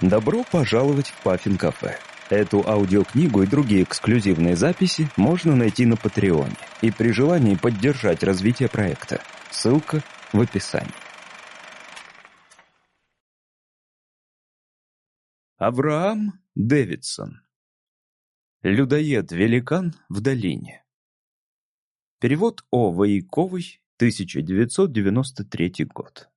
Добро пожаловать в Паффин Кафе. Эту аудиокнигу и другие эксклюзивные записи можно найти на Патреоне и при желании поддержать развитие проекта. Ссылка в описании. Авраам Дэвидсон Людоед-великан в долине Перевод О. Вояковой, 1993 год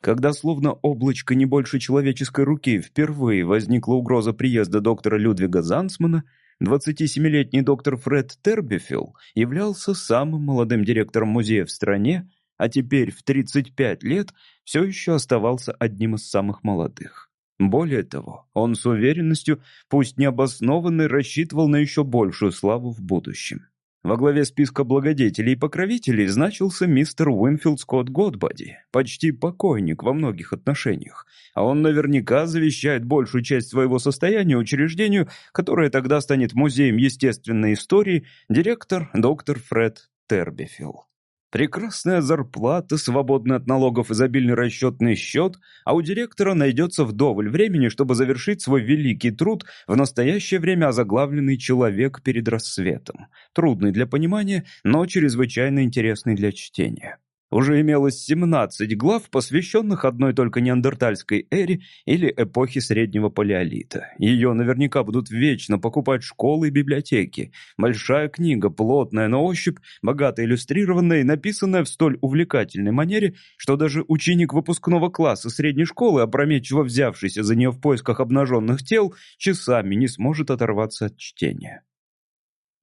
Когда словно облачко не больше человеческой руки впервые возникла угроза приезда доктора Людвига Зансмана, 27-летний доктор Фред Тербифилл являлся самым молодым директором музея в стране, а теперь в 35 лет все еще оставался одним из самых молодых. Более того, он с уверенностью, пусть необоснованной, рассчитывал на еще большую славу в будущем. Во главе списка благодетелей и покровителей значился мистер Уинфилд Скотт Годбоди, почти покойник во многих отношениях, а он наверняка завещает большую часть своего состояния учреждению, которое тогда станет музеем естественной истории, директор доктор Фред Тербифилл. Прекрасная зарплата, свободный от налогов изобильный расчетный счет, а у директора найдется вдоволь времени, чтобы завершить свой великий труд в настоящее время озаглавленный «Человек перед рассветом». Трудный для понимания, но чрезвычайно интересный для чтения. Уже имелось 17 глав, посвященных одной только неандертальской эре или эпохе Среднего Палеолита. Ее наверняка будут вечно покупать школы и библиотеки. Большая книга, плотная на ощупь, богато иллюстрированная и написанная в столь увлекательной манере, что даже ученик выпускного класса средней школы, опрометчиво взявшийся за нее в поисках обнаженных тел, часами не сможет оторваться от чтения.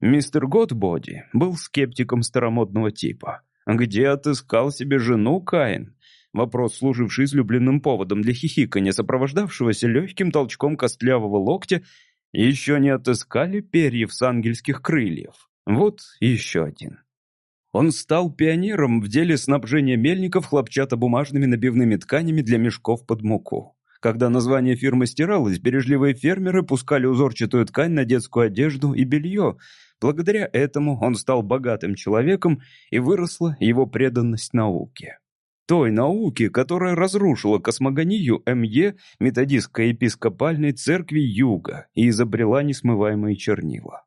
Мистер Готбоди был скептиком старомодного типа. «Где отыскал себе жену Каин?» Вопрос, служивший излюбленным поводом для хихикания, сопровождавшегося легким толчком костлявого локтя, еще не отыскали перьев с ангельских крыльев. Вот еще один. Он стал пионером в деле снабжения мельников хлопчатобумажными набивными тканями для мешков под муку. Когда название фирмы стиралось, бережливые фермеры пускали узорчатую ткань на детскую одежду и белье, Благодаря этому он стал богатым человеком и выросла его преданность науке. Той науке, которая разрушила космогонию МЕ методистской епископальной церкви Юга и изобрела несмываемые чернила.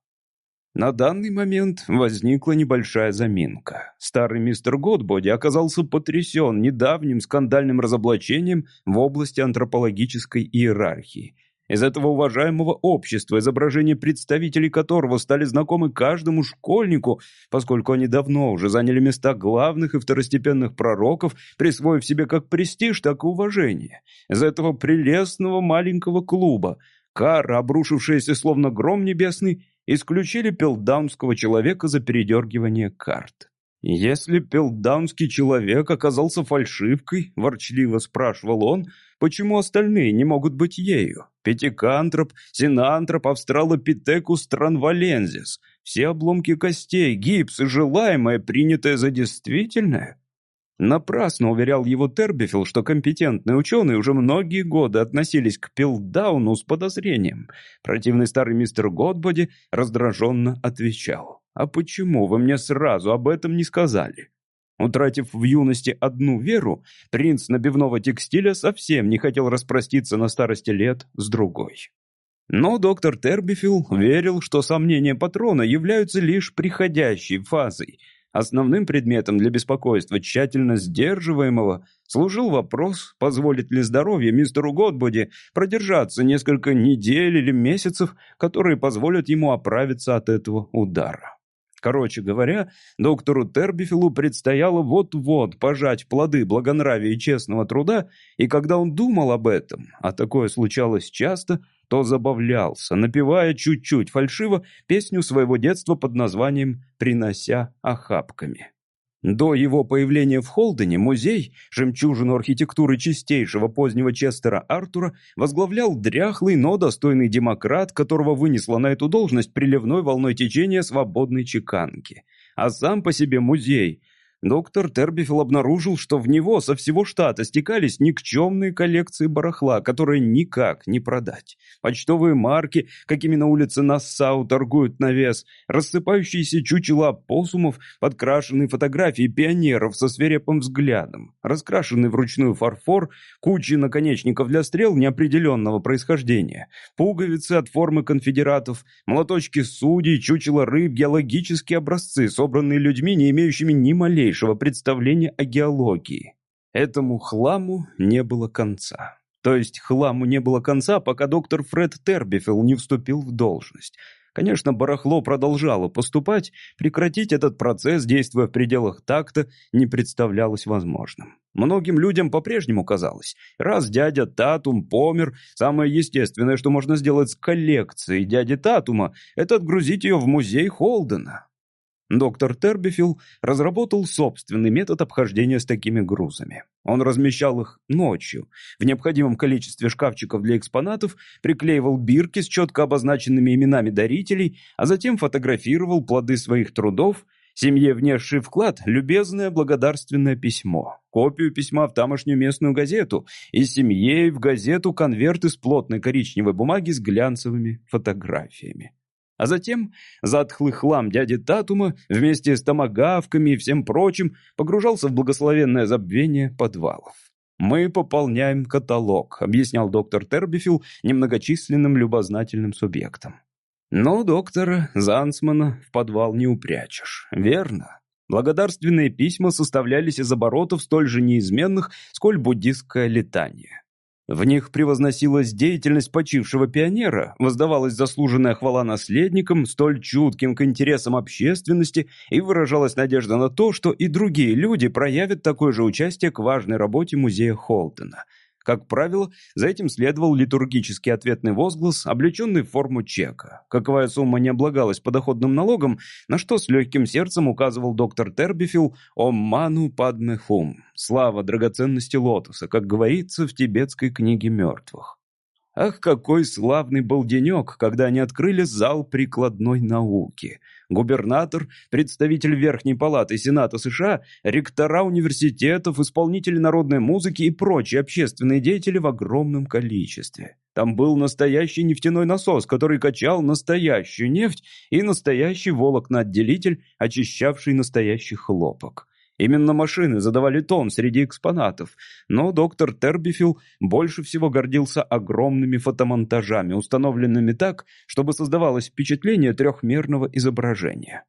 На данный момент возникла небольшая заминка. Старый мистер Годбоди оказался потрясен недавним скандальным разоблачением в области антропологической иерархии – из этого уважаемого общества, изображения представителей которого стали знакомы каждому школьнику, поскольку они давно уже заняли места главных и второстепенных пророков, присвоив себе как престиж, так и уважение. Из этого прелестного маленького клуба кара, обрушившаяся словно гром небесный, исключили пелдаунского человека за передергивание карт. «Если пелдаунский человек оказался фальшивкой, — ворчливо спрашивал он, — почему остальные не могут быть ею? Пятикантроп, синантроп, австралопитекус транвалензис, все обломки костей, гипс и желаемое, принятое за действительное?» Напрасно уверял его Тербифилл, что компетентные ученые уже многие годы относились к Пилдауну с подозрением. Противный старый мистер Годбоди раздраженно отвечал. «А почему вы мне сразу об этом не сказали?» Утратив в юности одну веру, принц набивного текстиля совсем не хотел распроститься на старости лет с другой. Но доктор Тербифилл верил, что сомнения патрона являются лишь приходящей фазой. Основным предметом для беспокойства, тщательно сдерживаемого, служил вопрос, позволит ли здоровье мистеру Годбоди продержаться несколько недель или месяцев, которые позволят ему оправиться от этого удара. Короче говоря, доктору Тербифилу предстояло вот-вот пожать плоды благонравия и честного труда, и когда он думал об этом, а такое случалось часто, то забавлялся, напевая чуть-чуть фальшиво песню своего детства под названием «Принося охапками». До его появления в Холдене музей, жемчужину архитектуры чистейшего позднего Честера Артура, возглавлял дряхлый, но достойный демократ, которого вынесло на эту должность приливной волной течения свободной чеканки. А сам по себе музей доктор Тербифил обнаружил, что в него со всего штата стекались никчемные коллекции барахла, которые никак не продать. Почтовые марки, какими на улице Нассау торгуют на вес, рассыпающиеся чучела посумов, подкрашенные фотографии пионеров со свирепым взглядом, раскрашенный вручную фарфор, кучи наконечников для стрел неопределенного происхождения, пуговицы от формы конфедератов, молоточки судей, чучела рыб, геологические образцы, собранные людьми, не имеющими ни малейшего малейшего представления о геологии. Этому хламу не было конца. То есть хламу не было конца, пока доктор Фред Тербифилл не вступил в должность. Конечно, барахло продолжало поступать, прекратить этот процесс, действуя в пределах такта, не представлялось возможным. Многим людям по-прежнему казалось, раз дядя Татум помер, самое естественное, что можно сделать с коллекцией дяди Татума, это отгрузить ее в музей Холдена. Доктор Тербифилл разработал собственный метод обхождения с такими грузами. Он размещал их ночью, в необходимом количестве шкафчиков для экспонатов, приклеивал бирки с четко обозначенными именами дарителей, а затем фотографировал плоды своих трудов, семье, внесший вклад, любезное благодарственное письмо, копию письма в тамошнюю местную газету и семье в газету конверт из плотной коричневой бумаги с глянцевыми фотографиями. А затем затхлый хлам дяди Татума вместе с томагавками и всем прочим погружался в благословенное забвение подвалов. «Мы пополняем каталог», — объяснял доктор Тербифилл немногочисленным любознательным субъектам. Но доктора Зансмана в подвал не упрячешь, верно? Благодарственные письма составлялись из оборотов столь же неизменных, сколь буддистское летание. В них превозносилась деятельность почившего пионера, воздавалась заслуженная хвала наследникам, столь чутким к интересам общественности, и выражалась надежда на то, что и другие люди проявят такое же участие к важной работе музея Холтона – как правило, за этим следовал литургический ответный возглас, облеченный в форму чека. Каковая сумма не облагалась подоходным налогом, на что с легким сердцем указывал доктор Тербифил «Ом ману падме хум» — «Слава драгоценности лотоса», как говорится в тибетской книге мертвых. Ах, какой славный был денек, когда они открыли зал прикладной науки. Губернатор, представитель Верхней палаты Сената США, ректора университетов, исполнители народной музыки и прочие общественные деятели в огромном количестве. Там был настоящий нефтяной насос, который качал настоящую нефть, и настоящий волокноотделитель, очищавший настоящий хлопок. Именно машины задавали тон среди экспонатов, но доктор Тербифилл больше всего гордился огромными фотомонтажами, установленными так, чтобы создавалось впечатление трехмерного изображения.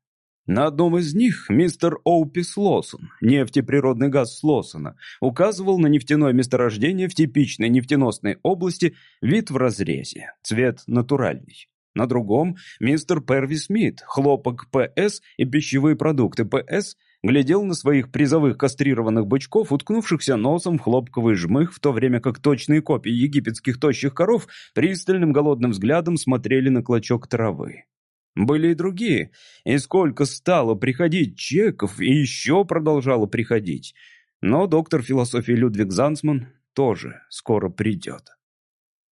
На одном из них мистер Оупис Лосон, нефтеприродный газ Слосона, указывал на нефтяное месторождение в типичной нефтеносной области, вид в разрезе, цвет натуральный. На другом мистер Перви Смит, хлопок ПС и пищевые продукты ПС – глядел на своих призовых кастрированных бычков, уткнувшихся носом в хлопковый жмых, в то время как точные копии египетских тощих коров пристальным голодным взглядом смотрели на клочок травы. Были и другие, и сколько стало приходить чеков, и еще продолжало приходить. Но доктор философии Людвиг Зансман тоже скоро придет.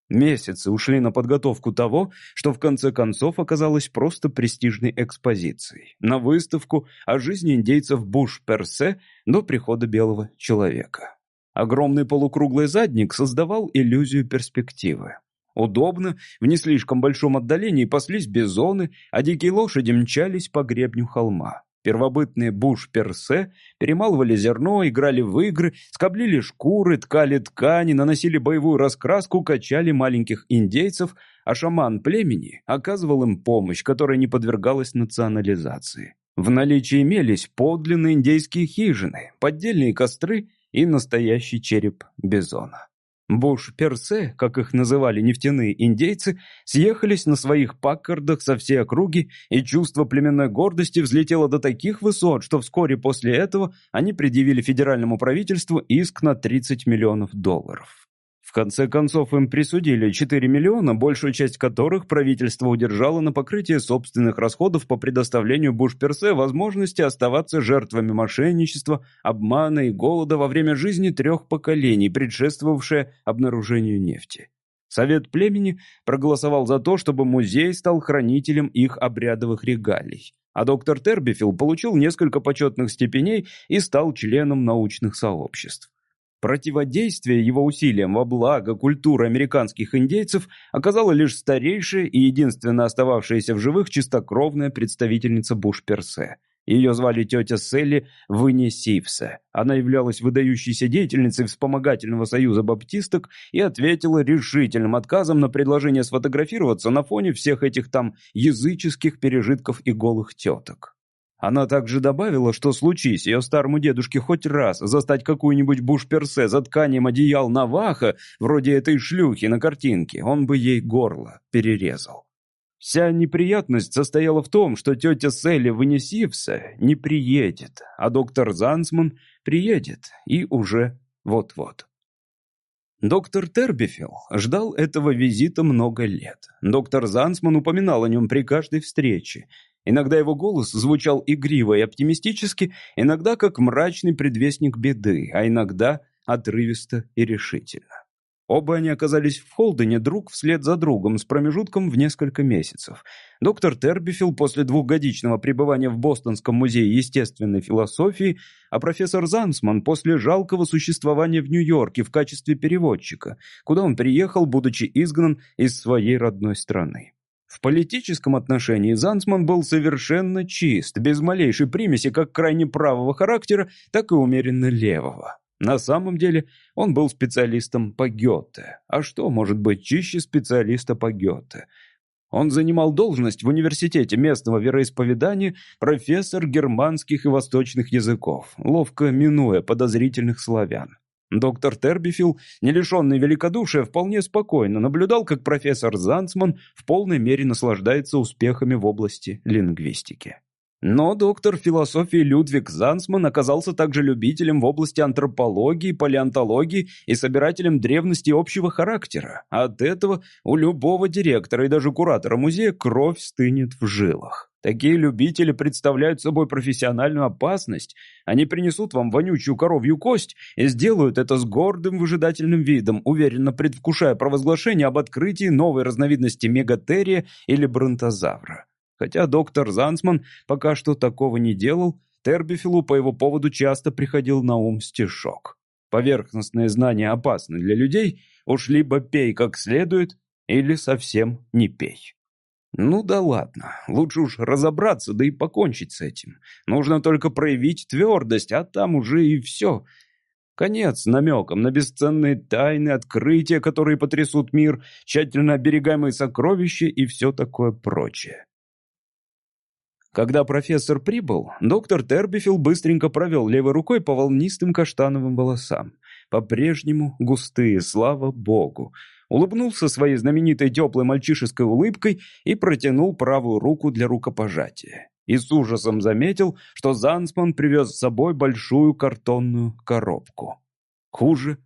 Месяцы ушли на подготовку того, что в конце концов оказалось просто престижной экспозицией. На выставку о жизни индейцев Буш-Персе до прихода белого человека. Огромный полукруглый задник создавал иллюзию перспективы. Удобно, в не слишком большом отдалении паслись бизоны, а дикие лошади мчались по гребню холма. Первобытные буш-персе перемалывали зерно, играли в игры, скоблили шкуры, ткали ткани, наносили боевую раскраску, качали маленьких индейцев, а шаман племени оказывал им помощь, которая не подвергалась национализации. В наличии имелись подлинные индейские хижины, поддельные костры и настоящий череп бизона. Буш-персе, как их называли нефтяные индейцы, съехались на своих паккардах со всей округи, и чувство племенной гордости взлетело до таких высот, что вскоре после этого они предъявили федеральному правительству иск на 30 миллионов долларов. В конце концов, им присудили 4 миллиона, большую часть которых правительство удержало на покрытие собственных расходов по предоставлению Буш-Персе возможности оставаться жертвами мошенничества, обмана и голода во время жизни трех поколений, предшествовавшее обнаружению нефти. Совет племени проголосовал за то, чтобы музей стал хранителем их обрядовых регалий. а доктор Тербифилл получил несколько почетных степеней и стал членом научных сообществ. Противодействие его усилиям во благо культуры американских индейцев оказала лишь старейшая и единственно остававшаяся в живых чистокровная представительница Буш-Персе. Ее звали тетя Селли Вынесивсе. Она являлась выдающейся деятельницей вспомогательного союза баптисток и ответила решительным отказом на предложение сфотографироваться на фоне всех этих там языческих пережитков и голых теток. Она также добавила, что случись ее старому дедушке хоть раз застать какую-нибудь буш-персе за тканием одеял Наваха, вроде этой шлюхи на картинке, он бы ей горло перерезал. Вся неприятность состояла в том, что тетя Селли Ванесивса не приедет, а доктор Зансман приедет и уже вот-вот. Доктор Тербифилл ждал этого визита много лет. Доктор Зансман упоминал о нем при каждой встрече, Иногда его голос звучал игриво и оптимистически, иногда как мрачный предвестник беды, а иногда отрывисто и решительно. Оба они оказались в Холдене друг вслед за другом с промежутком в несколько месяцев. Доктор Тербифилл после двухгодичного пребывания в Бостонском музее естественной философии, а профессор Зансман после жалкого существования в Нью-Йорке в качестве переводчика, куда он приехал, будучи изгнан из своей родной страны. В политическом отношении Зансман был совершенно чист, без малейшей примеси как крайне правого характера, так и умеренно левого. На самом деле он был специалистом по Гёте. А что может быть чище специалиста по Гёте? Он занимал должность в университете местного вероисповедания профессор германских и восточных языков, ловко минуя подозрительных славян. Доктор Тербифилл, не лишенный великодушия, вполне спокойно наблюдал, как профессор Занцман в полной мере наслаждается успехами в области лингвистики. Но доктор философии Людвиг Зансман оказался также любителем в области антропологии, палеонтологии и собирателем древности общего характера. От этого у любого директора и даже куратора музея кровь стынет в жилах. Такие любители представляют собой профессиональную опасность. Они принесут вам вонючую коровью кость и сделают это с гордым выжидательным видом, уверенно предвкушая провозглашение об открытии новой разновидности мегатерия или бронтозавра. Хотя доктор Зансман пока что такого не делал, Тербифилу по его поводу часто приходил на ум стишок. Поверхностные знания опасны для людей, уж либо пей как следует, или совсем не пей. Ну да ладно, лучше уж разобраться, да и покончить с этим. Нужно только проявить твердость, а там уже и все. Конец намеком на бесценные тайны, открытия, которые потрясут мир, тщательно оберегаемые сокровища и все такое прочее. Когда профессор прибыл, доктор Тербифилл быстренько провел левой рукой по волнистым каштановым волосам. По-прежнему густые, слава богу. Улыбнулся своей знаменитой теплой мальчишеской улыбкой и протянул правую руку для рукопожатия. И с ужасом заметил, что Зансман привез с собой большую картонную коробку. Хуже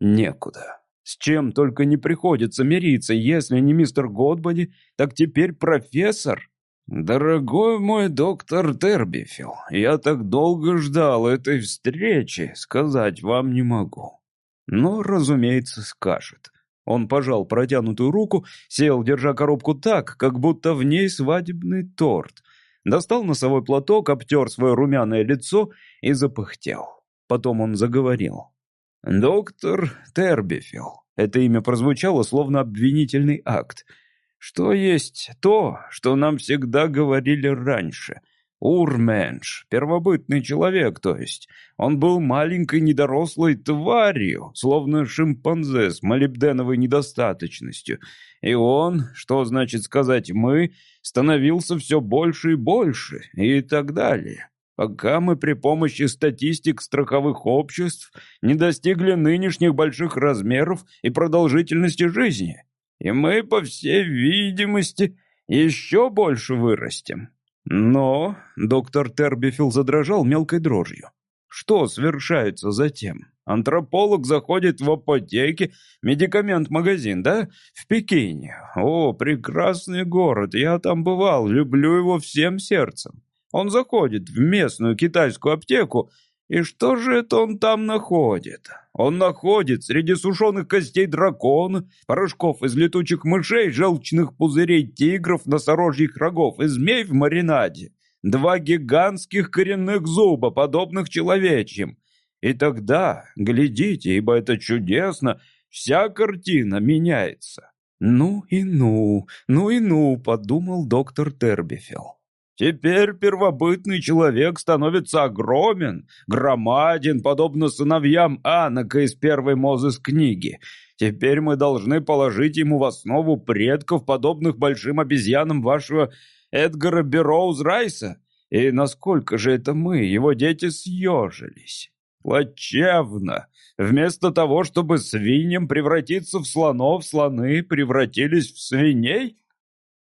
некуда. С чем только не приходится мириться, если не мистер Годбоди, так теперь профессор. «Дорогой мой доктор Тербифилл, я так долго ждал этой встречи, сказать вам не могу». Но, разумеется, скажет. Он пожал протянутую руку, сел, держа коробку так, как будто в ней свадебный торт. Достал носовой платок, обтер свое румяное лицо и запыхтел. Потом он заговорил. «Доктор Тербифилл». Это имя прозвучало, словно обвинительный акт – что есть то, что нам всегда говорили раньше. Урменш, первобытный человек, то есть. Он был маленькой недорослой тварью, словно шимпанзе с молибденовой недостаточностью. И он, что значит сказать «мы», становился все больше и больше, и так далее пока мы при помощи статистик страховых обществ не достигли нынешних больших размеров и продолжительности жизни и мы, по всей видимости, еще больше вырастем. Но доктор Тербифилл задрожал мелкой дрожью. Что совершается затем? Антрополог заходит в апотеке, медикамент-магазин, да? В Пекине. О, прекрасный город, я там бывал, люблю его всем сердцем. Он заходит в местную китайскую аптеку и что же это он там находит? Он находит среди сушеных костей дракона, порошков из летучих мышей, желчных пузырей тигров, носорожьих рогов и змей в маринаде. два гигантских коренных зуба, подобных человечьим. И тогда, глядите, ибо это чудесно, вся картина меняется. «Ну и ну, ну и ну», — подумал доктор Тербифилл. Теперь первобытный человек становится огромен, громаден, подобно сыновьям Анака из первой Мозес книги. Теперь мы должны положить ему в основу предков, подобных большим обезьянам вашего Эдгара Бероуз Райса. И насколько же это мы, его дети, съежились? Плачевно. Вместо того, чтобы свиньям превратиться в слонов, слоны превратились в свиней?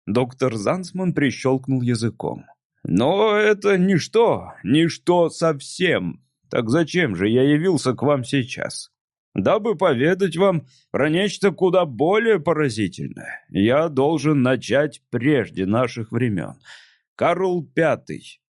Доктор Зансман прищелкнул языком. «Но это ничто, ничто совсем. Так зачем же я явился к вам сейчас? Дабы поведать вам про нечто куда более поразительное, я должен начать прежде наших времен. Карл Пятый».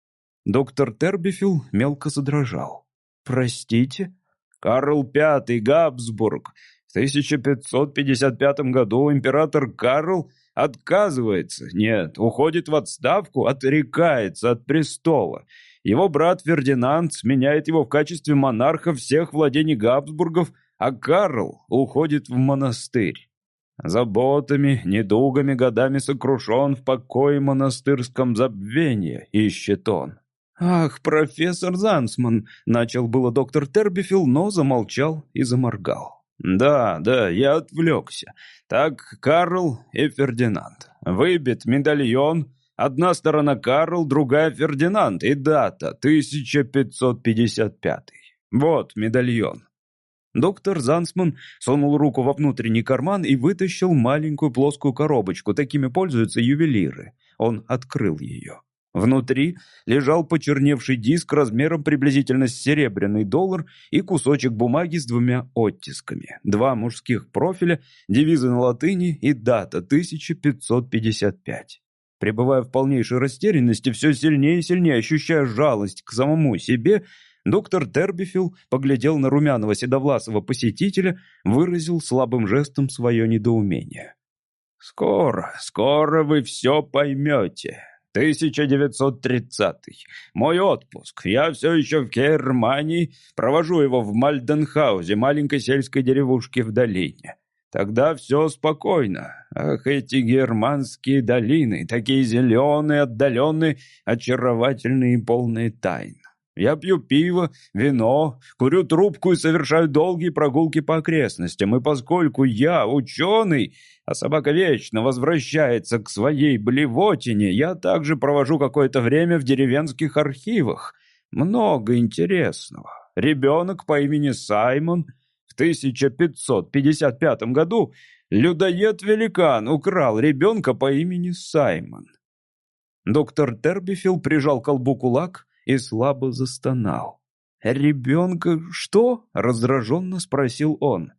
Доктор Тербифилл мелко задрожал. «Простите?» «Карл Пятый, Габсбург. В 1555 году император Карл Отказывается, нет, уходит в отставку, отрекается от престола. Его брат Фердинанд сменяет его в качестве монарха всех владений Габсбургов, а Карл уходит в монастырь. Заботами, недугами, годами сокрушен в покое монастырском забвении, ищет он. «Ах, профессор Зансман!» — начал было доктор Тербифилл, но замолчал и заморгал. «Да, да, я отвлекся. Так, Карл и Фердинанд. Выбит медальон. Одна сторона Карл, другая Фердинанд. И дата 1555. Вот медальон». Доктор Зансман сунул руку во внутренний карман и вытащил маленькую плоскую коробочку. Такими пользуются ювелиры. Он открыл ее. Внутри лежал почерневший диск размером приблизительно с серебряный доллар и кусочек бумаги с двумя оттисками. Два мужских профиля, девизы на латыни и дата 1555. Пребывая в полнейшей растерянности, все сильнее и сильнее ощущая жалость к самому себе, доктор Тербифилл поглядел на румяного седовласого посетителя, выразил слабым жестом свое недоумение. «Скоро, скоро вы все поймете», 1930. Мой отпуск. Я все еще в Германии. Провожу его в Мальденхаузе, маленькой сельской деревушке в долине. Тогда все спокойно. Ах, эти германские долины, такие зеленые, отдаленные, очаровательные и полные тайн. Я пью пиво, вино, курю трубку и совершаю долгие прогулки по окрестностям. И поскольку я ученый, а собака вечно возвращается к своей блевотине, я также провожу какое-то время в деревенских архивах. Много интересного. Ребенок по имени Саймон в 1555 году людоед-великан украл ребенка по имени Саймон. Доктор Тербифилл прижал колбу кулак и слабо застонал. «Ребенка что?» — раздраженно спросил он.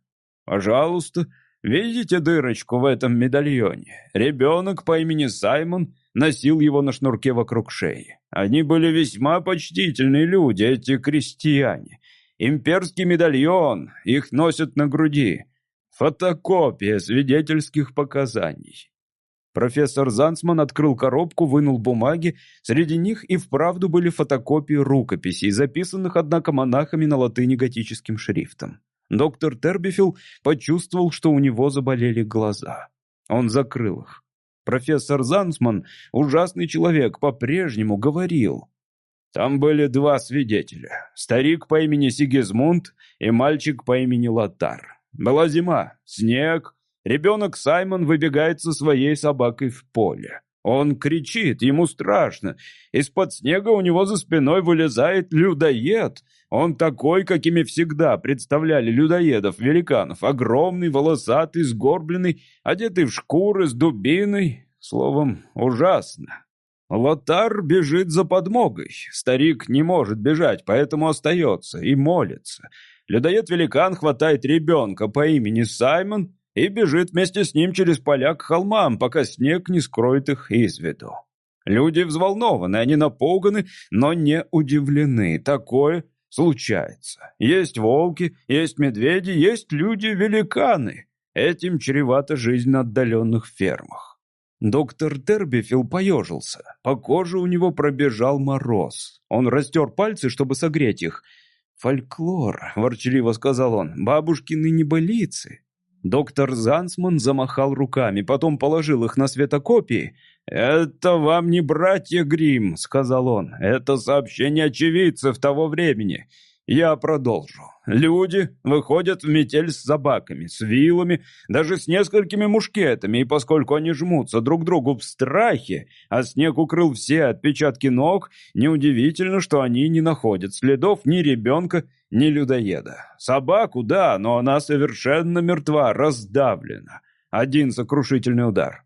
«Пожалуйста, видите дырочку в этом медальоне? Ребенок по имени Саймон носил его на шнурке вокруг шеи. Они были весьма почтительные люди, эти крестьяне. Имперский медальон, их носят на груди. Фотокопия свидетельских показаний. Профессор Зансман открыл коробку, вынул бумаги. Среди них и вправду были фотокопии рукописей, записанных, однако, монахами на латыни готическим шрифтом. Доктор Тербифилл почувствовал, что у него заболели глаза. Он закрыл их. Профессор Зансман, ужасный человек, по-прежнему говорил. Там были два свидетеля. Старик по имени Сигизмунд и мальчик по имени Латар. Была зима, снег, Ребенок Саймон выбегает со своей собакой в поле. Он кричит, ему страшно. Из-под снега у него за спиной вылезает людоед. Он такой, какими всегда представляли людоедов-великанов. Огромный, волосатый, сгорбленный, одетый в шкуры с дубиной. Словом, ужасно. Лотар бежит за подмогой. Старик не может бежать, поэтому остается и молится. Людоед-великан хватает ребенка по имени Саймон и бежит вместе с ним через поля к холмам, пока снег не скроет их из виду. Люди взволнованы, они напуганы, но не удивлены. Такое случается. Есть волки, есть медведи, есть люди-великаны. Этим чревата жизнь на отдаленных фермах. Доктор Тербифил поежился. По коже у него пробежал мороз. Он растер пальцы, чтобы согреть их. «Фольклор», — ворчливо сказал он, — «бабушкины небылицы». Доктор Зансман замахал руками, потом положил их на светокопии. «Это вам не братья Грим, сказал он. «Это сообщение очевидцев того времени. Я продолжу. Люди выходят в метель с собаками, с вилами, даже с несколькими мушкетами, и поскольку они жмутся друг другу в страхе, а снег укрыл все отпечатки ног, неудивительно, что они не находят следов ни ребенка, ни людоеда. Собаку, да, но она совершенно мертва, раздавлена. Один сокрушительный удар.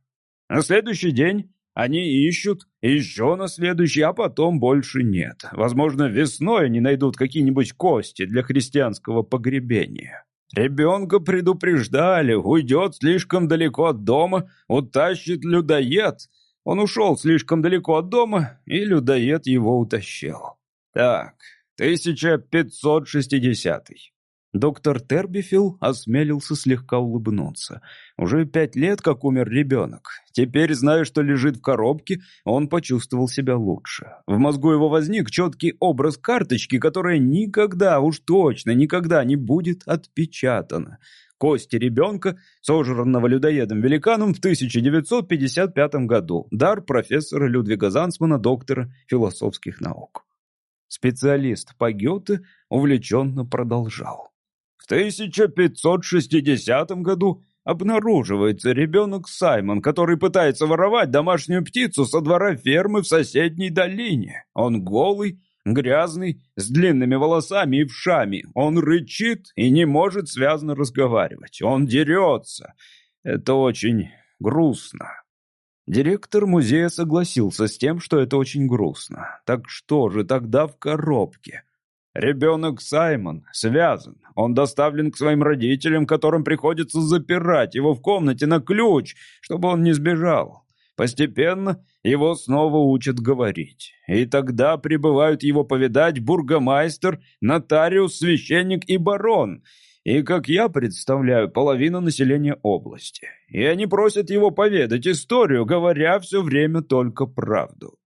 На следующий день они ищут, еще на следующий, а потом больше нет. Возможно, весной они найдут какие-нибудь кости для христианского погребения. Ребенка предупреждали, уйдет слишком далеко от дома, утащит людоед. Он ушел слишком далеко от дома, и людоед его утащил. Так, 1560 -й. Доктор Тербифил осмелился слегка улыбнуться. Уже пять лет, как умер ребенок. Теперь, зная, что лежит в коробке, он почувствовал себя лучше. В мозгу его возник четкий образ карточки, которая никогда, уж точно, никогда не будет отпечатана. Кости ребенка, сожранного людоедом-великаном в 1955 году. Дар профессора Людвига Зансмана, доктора философских наук. Специалист по Гёте увлеченно продолжал. В 1560 году обнаруживается ребенок Саймон, который пытается воровать домашнюю птицу со двора фермы в соседней долине. Он голый, грязный, с длинными волосами и вшами. Он рычит и не может связно разговаривать. Он дерется. Это очень грустно. Директор музея согласился с тем, что это очень грустно. Так что же тогда в коробке? Ребенок Саймон связан. Он доставлен к своим родителям, которым приходится запирать его в комнате на ключ, чтобы он не сбежал. Постепенно его снова учат говорить. И тогда прибывают его повидать бургомайстер, нотариус, священник и барон. И, как я представляю, половина населения области. И они просят его поведать историю, говоря все время только правду.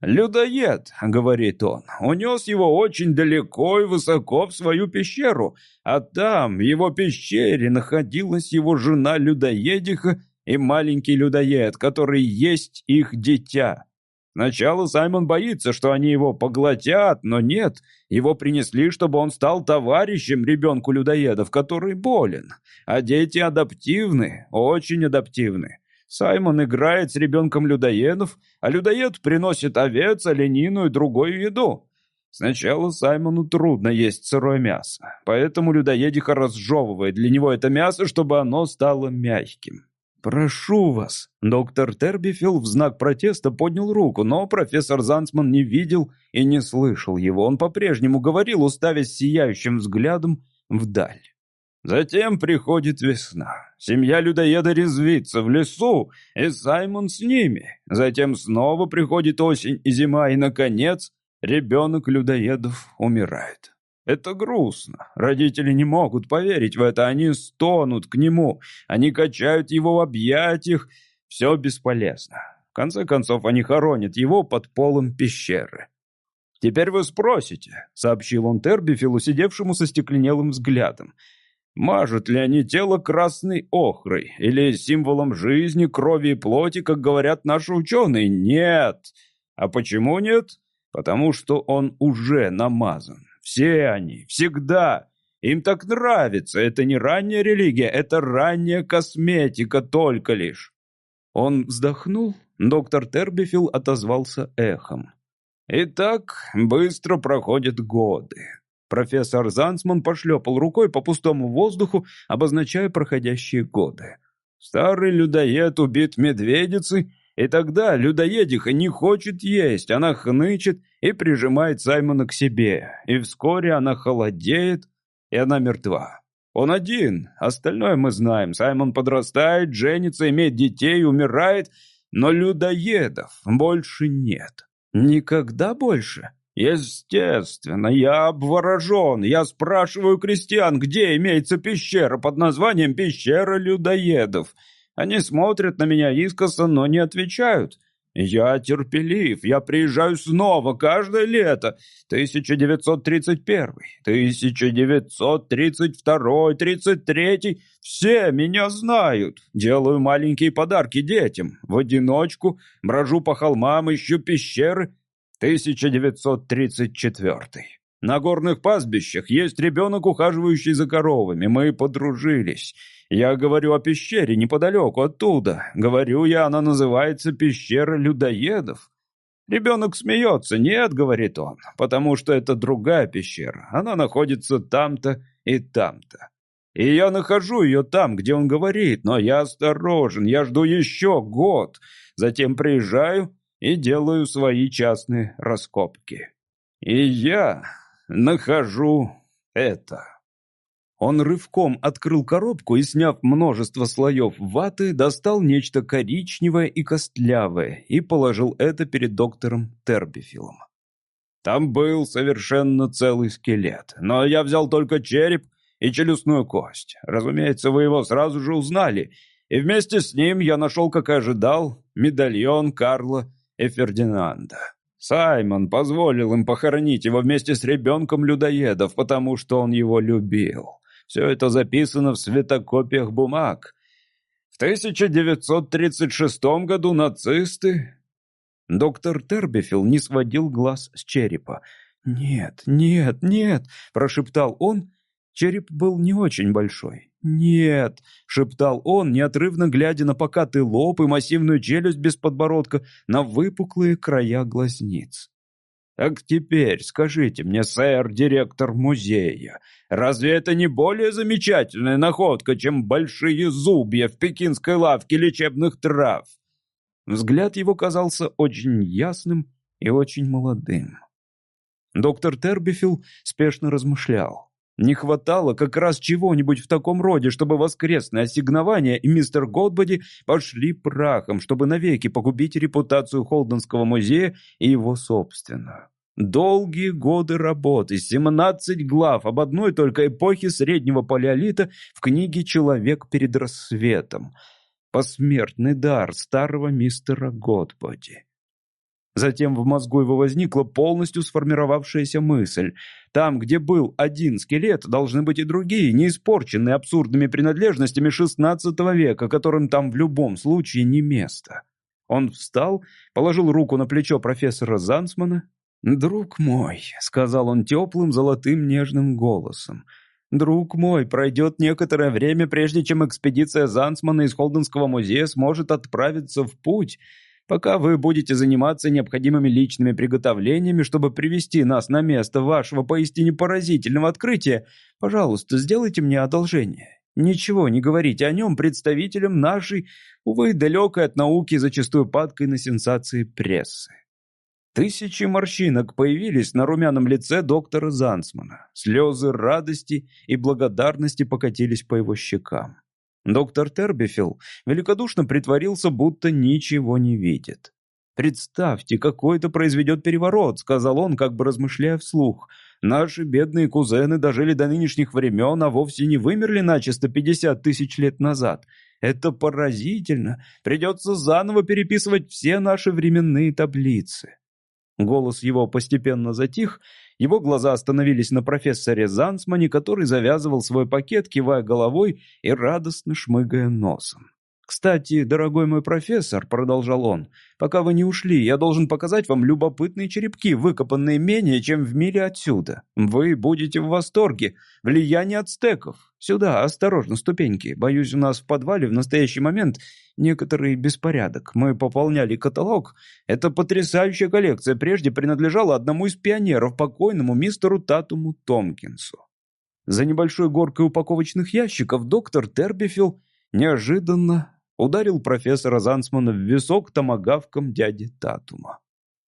«Людоед», — говорит он, — унес его очень далеко и высоко в свою пещеру, а там, в его пещере, находилась его жена-людоедиха и маленький людоед, который есть их дитя. Сначала Саймон боится, что они его поглотят, но нет, его принесли, чтобы он стал товарищем ребенку людоедов, который болен. А дети адаптивны, очень адаптивны. Саймон играет с ребенком людоедов, а людоед приносит овец, оленину и другую еду. Сначала Саймону трудно есть сырое мясо, поэтому людоедиха разжевывает для него это мясо, чтобы оно стало мягким. «Прошу вас!» Доктор Тербифилл в знак протеста поднял руку, но профессор Зансман не видел и не слышал его. Он по-прежнему говорил, уставясь сияющим взглядом вдаль. Затем приходит весна. Семья людоеда резвится в лесу, и Саймон с ними. Затем снова приходит осень и зима, и, наконец, ребенок людоедов умирает. Это грустно. Родители не могут поверить в это. Они стонут к нему. Они качают его в объятиях. Все бесполезно. В конце концов, они хоронят его под полом пещеры. «Теперь вы спросите», — сообщил он Тербифилу, сидевшему со стекленелым взглядом. Мажут ли они тело красной охрой или символом жизни, крови и плоти, как говорят наши ученые? Нет. А почему нет? Потому что он уже намазан. Все они, всегда. Им так нравится. Это не ранняя религия, это ранняя косметика только лишь. Он вздохнул. Доктор Тербифилл отозвался эхом. И так быстро проходят годы. Профессор Зансман пошлепал рукой по пустому воздуху, обозначая проходящие годы. Старый людоед убит медведицей, и тогда людоедиха не хочет есть, она хнычет и прижимает Саймона к себе, и вскоре она холодеет, и она мертва. Он один, остальное мы знаем. Саймон подрастает, женится, имеет детей, умирает, но людоедов больше нет. Никогда больше. Естественно, я обворожен. Я спрашиваю крестьян, где имеется пещера под названием «Пещера людоедов». Они смотрят на меня искоса, но не отвечают. Я терпелив, я приезжаю снова каждое лето. 1931, 1932, 33. Все меня знают. Делаю маленькие подарки детям. В одиночку брожу по холмам, ищу пещеры. 1934. На горных пастбищах есть ребенок, ухаживающий за коровами. Мы подружились. Я говорю о пещере неподалеку оттуда. Говорю я, она называется пещера людоедов. Ребенок смеется. Нет, говорит он, потому что это другая пещера. Она находится там-то и там-то. И я нахожу ее там, где он говорит, но я осторожен, я жду еще год. Затем приезжаю и делаю свои частные раскопки. И я нахожу это. Он рывком открыл коробку и, сняв множество слоев ваты, достал нечто коричневое и костлявое и положил это перед доктором Тербифилом. Там был совершенно целый скелет, но я взял только череп и челюстную кость. Разумеется, вы его сразу же узнали, и вместе с ним я нашел, как и ожидал, медальон Карла и Фердинанда. Саймон позволил им похоронить его вместе с ребенком людоедов, потому что он его любил. Все это записано в светокопиях бумаг. В 1936 году нацисты... Доктор Тербифил не сводил глаз с черепа. «Нет, нет, нет!» – прошептал он. Череп был не очень большой. «Нет!» — шептал он, неотрывно глядя на покатый лоб и массивную челюсть без подбородка, на выпуклые края глазниц. Так теперь скажите мне, сэр, директор музея, разве это не более замечательная находка, чем большие зубья в пекинской лавке лечебных трав?» Взгляд его казался очень ясным и очень молодым. Доктор Тербифилл спешно размышлял. Не хватало как раз чего-нибудь в таком роде, чтобы воскресное ассигнование и мистер Годбоди пошли прахом, чтобы навеки погубить репутацию Холденского музея и его собственную. Долгие годы работы, 17 глав об одной только эпохе среднего палеолита в книге «Человек перед рассветом». Посмертный дар старого мистера Годбоди. Затем в мозгу его возникла полностью сформировавшаяся мысль. Там, где был один скелет, должны быть и другие, не испорченные абсурдными принадлежностями XVI века, которым там в любом случае не место. Он встал, положил руку на плечо профессора Зансмана. «Друг мой», — сказал он теплым, золотым, нежным голосом, — «друг мой, пройдет некоторое время, прежде чем экспедиция Зансмана из Холденского музея сможет отправиться в путь». Пока вы будете заниматься необходимыми личными приготовлениями, чтобы привести нас на место вашего поистине поразительного открытия, пожалуйста, сделайте мне одолжение. Ничего не говорите о нем представителям нашей, увы, далекой от науки, зачастую падкой на сенсации прессы. Тысячи морщинок появились на румяном лице доктора Зансмана. Слезы радости и благодарности покатились по его щекам. Доктор Тербифилл великодушно притворился, будто ничего не видит. «Представьте, какой это произведет переворот», — сказал он, как бы размышляя вслух. «Наши бедные кузены дожили до нынешних времен, а вовсе не вымерли начисто 50 тысяч лет назад. Это поразительно. Придется заново переписывать все наши временные таблицы». Голос его постепенно затих, его глаза остановились на профессоре Зансмане, который завязывал свой пакет, кивая головой и радостно шмыгая носом. «Кстати, дорогой мой профессор», — продолжал он, — «пока вы не ушли, я должен показать вам любопытные черепки, выкопанные менее, чем в миле отсюда. Вы будете в восторге. Влияние ацтеков. Сюда, осторожно, ступеньки. Боюсь, у нас в подвале в настоящий момент некоторый беспорядок. Мы пополняли каталог. Это потрясающая коллекция. Прежде принадлежала одному из пионеров, покойному мистеру Татуму Томкинсу. За небольшой горкой упаковочных ящиков доктор Тербифилл неожиданно ударил профессора Зансмана в висок томагавком дяди Татума.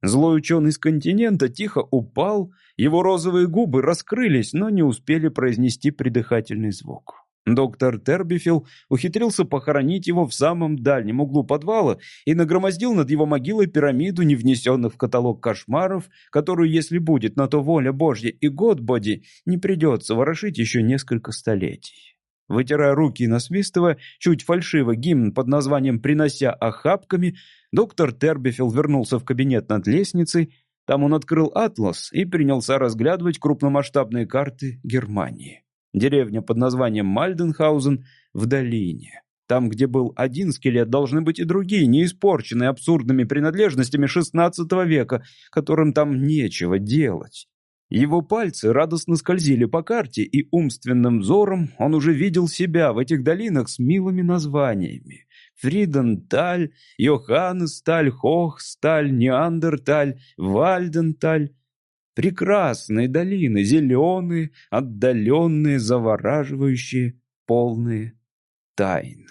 Злой ученый с континента тихо упал, его розовые губы раскрылись, но не успели произнести придыхательный звук. Доктор Тербифилл ухитрился похоронить его в самом дальнем углу подвала и нагромоздил над его могилой пирамиду, не внесенных в каталог кошмаров, которую, если будет на то воля Божья и год Боди, не придется ворошить еще несколько столетий. Вытирая руки и насвистывая, чуть фальшиво гимн под названием «Принося охапками», доктор Тербифилл вернулся в кабинет над лестницей. Там он открыл атлас и принялся разглядывать крупномасштабные карты Германии. Деревня под названием Мальденхаузен в долине. Там, где был один скелет, должны быть и другие, не испорченные абсурдными принадлежностями XVI века, которым там нечего делать. Его пальцы радостно скользили по карте, и умственным взором он уже видел себя в этих долинах с милыми названиями. Фриденталь, Йоханнесталь, Хохсталь, Неандерталь, Вальденталь. Прекрасные долины, зеленые, отдаленные, завораживающие, полные тайн.